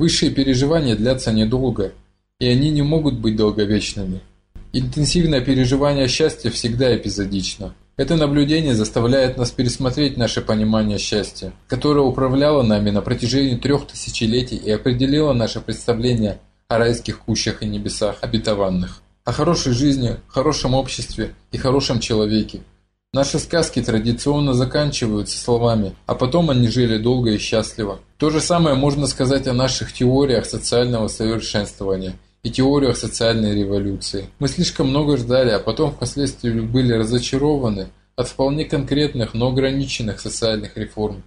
Высшие переживания длятся недолго, и они не могут быть долговечными. Интенсивное переживание счастья всегда эпизодично. Это наблюдение заставляет нас пересмотреть наше понимание счастья, которое управляло нами на протяжении трех тысячелетий и определило наше представление о райских кущах и небесах обетованных, о хорошей жизни, хорошем обществе и хорошем человеке. Наши сказки традиционно заканчиваются словами «а потом они жили долго и счастливо». То же самое можно сказать о наших теориях социального совершенствования – и теориях социальной революции. Мы слишком много ждали, а потом впоследствии были разочарованы от вполне конкретных, но ограниченных социальных реформ.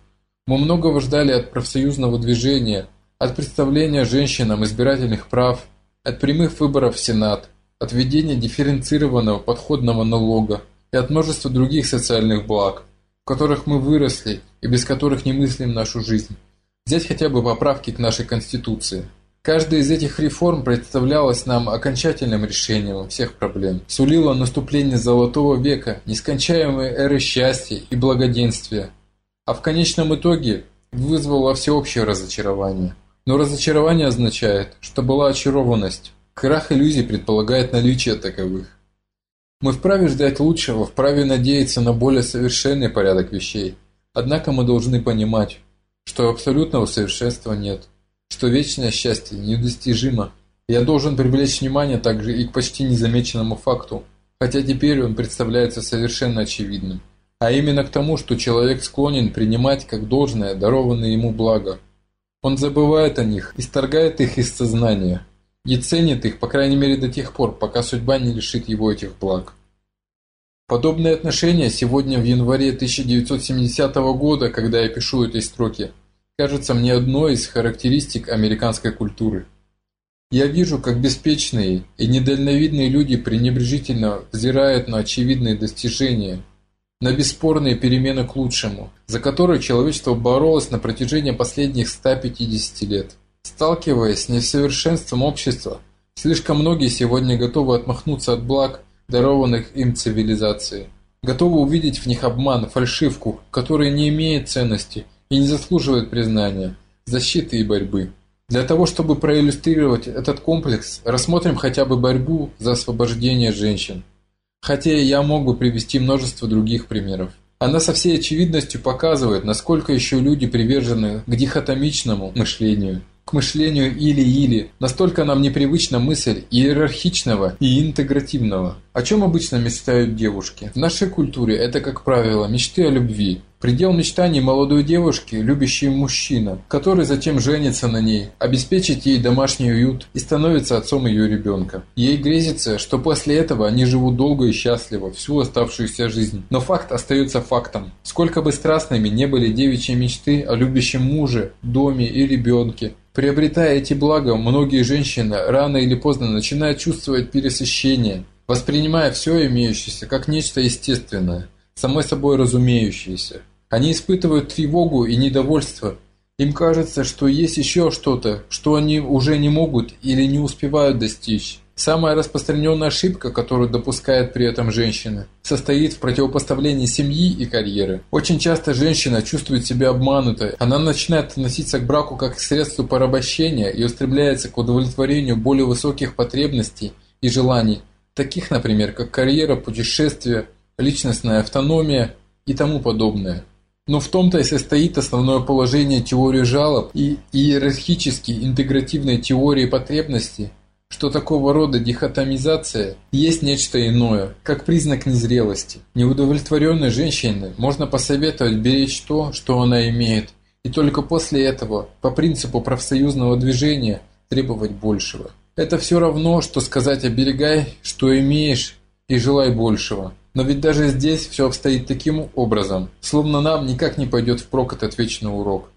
Мы многого ждали от профсоюзного движения, от представления женщинам избирательных прав, от прямых выборов в Сенат, от введения дифференцированного подходного налога и от множества других социальных благ, в которых мы выросли и без которых не мыслим нашу жизнь. Взять хотя бы поправки к нашей Конституции. Каждая из этих реформ представлялась нам окончательным решением всех проблем, сулила наступление золотого века, нескончаемой эры счастья и благоденствия, а в конечном итоге вызвала всеобщее разочарование. Но разочарование означает, что была очарованность. Крах иллюзий предполагает наличие таковых. Мы вправе ждать лучшего, вправе надеяться на более совершенный порядок вещей. Однако мы должны понимать, что абсолютного совершенства нет что вечное счастье недостижимо. Я должен привлечь внимание также и к почти незамеченному факту, хотя теперь он представляется совершенно очевидным, а именно к тому, что человек склонен принимать как должное дарованное ему благо. Он забывает о них, исторгает их из сознания, и ценит их, по крайней мере до тех пор, пока судьба не лишит его этих благ. Подобные отношения сегодня в январе 1970 года, когда я пишу эти строки, кажется мне одной из характеристик американской культуры. Я вижу, как беспечные и недальновидные люди пренебрежительно взирают на очевидные достижения, на бесспорные перемены к лучшему, за которые человечество боролось на протяжении последних 150 лет. Сталкиваясь с несовершенством общества, слишком многие сегодня готовы отмахнуться от благ, дарованных им цивилизацией. Готовы увидеть в них обман, фальшивку, которая не имеет ценности и не заслуживает признания, защиты и борьбы. Для того, чтобы проиллюстрировать этот комплекс, рассмотрим хотя бы борьбу за освобождение женщин. Хотя я мог бы привести множество других примеров. Она со всей очевидностью показывает, насколько еще люди привержены к дихотомичному мышлению – к мышлению или-или. Настолько нам непривычна мысль иерархичного и интегративного. О чем обычно мечтают девушки? В нашей культуре это, как правило, мечты о любви. Предел мечтаний молодой девушки – любящий мужчина, который затем женится на ней, обеспечит ей домашний уют и становится отцом ее ребенка. Ей грезится, что после этого они живут долго и счастливо всю оставшуюся жизнь. Но факт остается фактом. Сколько бы страстными не были девичьи мечты о любящем муже, доме и ребенке, Приобретая эти блага, многие женщины рано или поздно начинают чувствовать пересыщение, воспринимая все имеющееся как нечто естественное, самой собой разумеющееся. Они испытывают тревогу и недовольство. Им кажется, что есть еще что-то, что они уже не могут или не успевают достичь. Самая распространенная ошибка, которую допускает при этом женщина, состоит в противопоставлении семьи и карьеры. Очень часто женщина чувствует себя обманутой. Она начинает относиться к браку как к средству порабощения и устремляется к удовлетворению более высоких потребностей и желаний, таких, например, как карьера, путешествия, личностная автономия и тому подобное. Но в том-то и состоит основное положение теории жалоб и иерархически интегративной теории потребностей, что такого рода дихотомизация есть нечто иное, как признак незрелости. Неудовлетворенной женщине можно посоветовать беречь то, что она имеет, и только после этого, по принципу профсоюзного движения, требовать большего. Это все равно, что сказать «оберегай, что имеешь, и желай большего». Но ведь даже здесь все обстоит таким образом, словно нам никак не пойдет впрок этот вечный урок.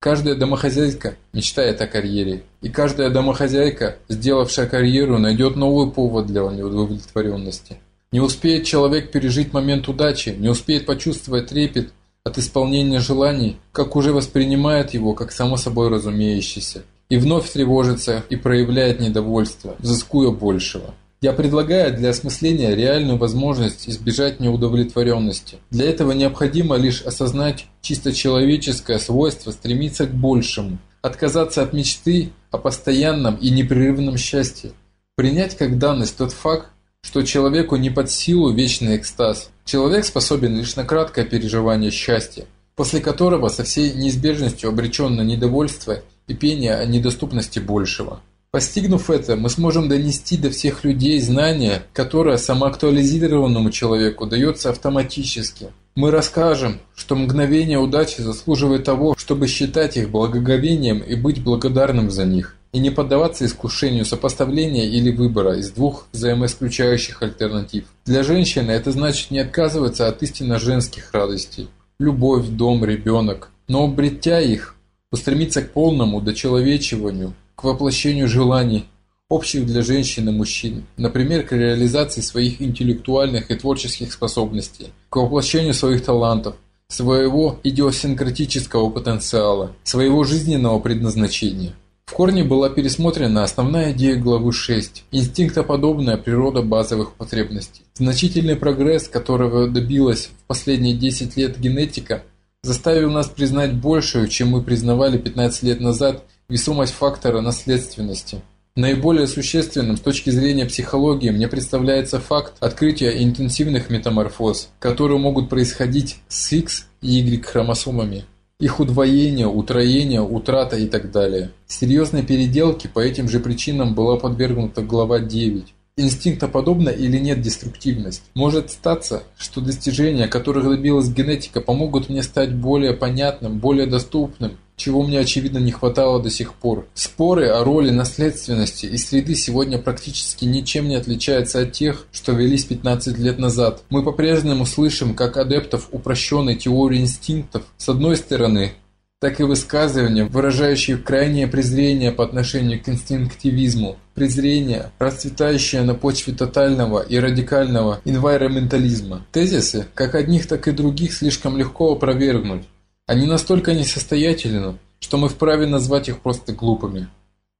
Каждая домохозяйка мечтает о карьере, и каждая домохозяйка, сделавшая карьеру, найдет новый повод для неудовлетворенности. Не успеет человек пережить момент удачи, не успеет почувствовать трепет от исполнения желаний, как уже воспринимает его как само собой разумеющееся, и вновь тревожится и проявляет недовольство, взыскуя большего. Я предлагаю для осмысления реальную возможность избежать неудовлетворенности. Для этого необходимо лишь осознать чисто человеческое свойство стремиться к большему, отказаться от мечты о постоянном и непрерывном счастье. Принять как данность тот факт, что человеку не под силу вечный экстаз. Человек способен лишь на краткое переживание счастья, после которого со всей неизбежностью обречен на недовольство и пение о недоступности большего. Постигнув это, мы сможем донести до всех людей знание, которое самоактуализированному человеку дается автоматически. Мы расскажем, что мгновение удачи заслуживает того, чтобы считать их благоговением и быть благодарным за них, и не поддаваться искушению сопоставления или выбора из двух взаимоисключающих альтернатив. Для женщины это значит не отказываться от истинно женских радостей – любовь, дом, ребенок, но обретя их, устремиться к полному дочеловечиванию – к воплощению желаний, общих для женщин и мужчин, например, к реализации своих интеллектуальных и творческих способностей, к воплощению своих талантов, своего идиосинкратического потенциала, своего жизненного предназначения. В корне была пересмотрена основная идея главы 6 – инстинктоподобная природа базовых потребностей. Значительный прогресс, которого добилась в последние 10 лет генетика, заставил нас признать большую, чем мы признавали 15 лет назад – весомость фактора наследственности. Наиболее существенным с точки зрения психологии мне представляется факт открытия интенсивных метаморфоз, которые могут происходить с X и Y хромосомами. Их удвоение, утроение, утрата и так далее. Серьезной переделки по этим же причинам была подвергнута глава 9. Инстинктоподобна или нет деструктивность? Может статься, что достижения, которых добилась генетика, помогут мне стать более понятным, более доступным, чего мне очевидно не хватало до сих пор. Споры о роли наследственности и среды сегодня практически ничем не отличаются от тех, что велись 15 лет назад. Мы по-прежнему слышим как адептов упрощенной теории инстинктов, с одной стороны, так и высказывания, выражающие крайнее презрение по отношению к инстинктивизму, презрение, расцветающее на почве тотального и радикального инвайроментализма. Тезисы, как одних, так и других, слишком легко опровергнуть. Они настолько несостоятельны, что мы вправе назвать их просто глупыми.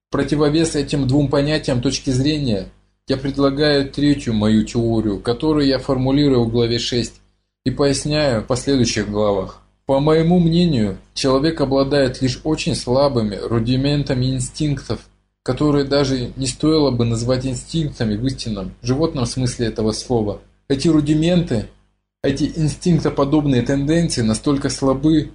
В противовес этим двум понятиям точки зрения я предлагаю третью мою теорию, которую я формулирую в главе 6 и поясняю в последующих главах. По моему мнению, человек обладает лишь очень слабыми рудиментами инстинктов, которые даже не стоило бы назвать инстинктами в истинном, животном смысле этого слова. Эти рудименты, эти инстинктоподобные тенденции настолько слабы,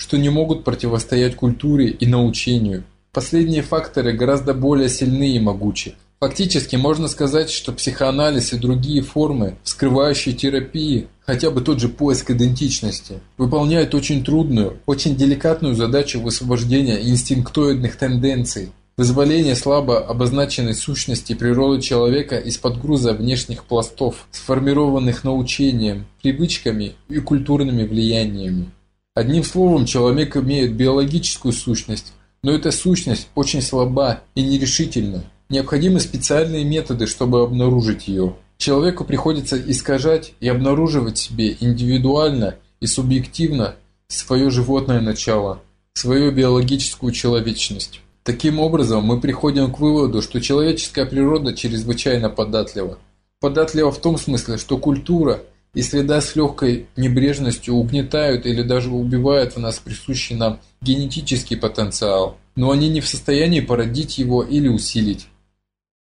что не могут противостоять культуре и научению. Последние факторы гораздо более сильны и могучи. Фактически можно сказать, что психоанализ и другие формы, вскрывающие терапии, хотя бы тот же поиск идентичности, выполняют очень трудную, очень деликатную задачу высвобождения инстинктоидных тенденций, вызволения слабо обозначенной сущности природы человека из-под груза внешних пластов, сформированных научением, привычками и культурными влияниями. Одним словом, человек имеет биологическую сущность, но эта сущность очень слаба и нерешительна. Необходимы специальные методы, чтобы обнаружить ее. Человеку приходится искажать и обнаруживать себе индивидуально и субъективно свое животное начало, свою биологическую человечность. Таким образом, мы приходим к выводу, что человеческая природа чрезвычайно податлива. Податлива в том смысле, что культура – и среда с легкой небрежностью угнетают или даже убивают в нас присущий нам генетический потенциал, но они не в состоянии породить его или усилить.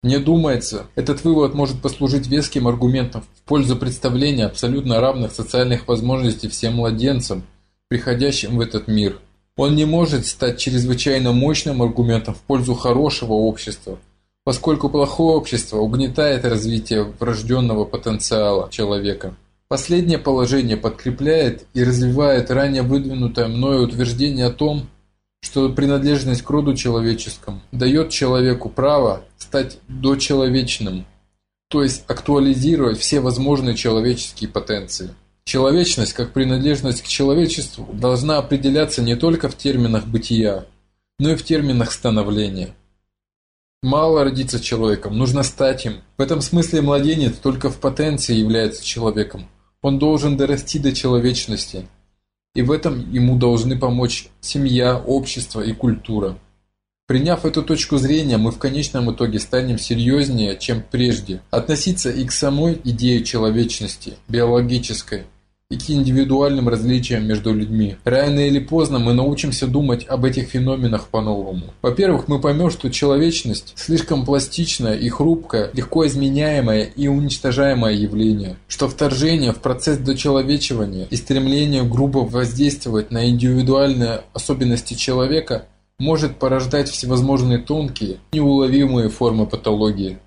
Мне думается, этот вывод может послужить веским аргументом в пользу представления абсолютно равных социальных возможностей всем младенцам, приходящим в этот мир. Он не может стать чрезвычайно мощным аргументом в пользу хорошего общества, поскольку плохое общество угнетает развитие врожденного потенциала человека. Последнее положение подкрепляет и развивает ранее выдвинутое мною утверждение о том, что принадлежность к роду человеческому дает человеку право стать дочеловечным, то есть актуализировать все возможные человеческие потенции. Человечность, как принадлежность к человечеству, должна определяться не только в терминах бытия, но и в терминах становления. Мало родиться человеком, нужно стать им. В этом смысле младенец только в потенции является человеком. Он должен дорасти до человечности, и в этом ему должны помочь семья, общество и культура. Приняв эту точку зрения, мы в конечном итоге станем серьезнее, чем прежде, относиться и к самой идее человечности, биологической, и к индивидуальным различиям между людьми. Рано или поздно мы научимся думать об этих феноменах по-новому. Во-первых, мы поймем, что человечность слишком пластичное и хрупкое, легко изменяемое и уничтожаемое явление, что вторжение в процесс дочеловечивания и стремление грубо воздействовать на индивидуальные особенности человека может порождать всевозможные тонкие, неуловимые формы патологии.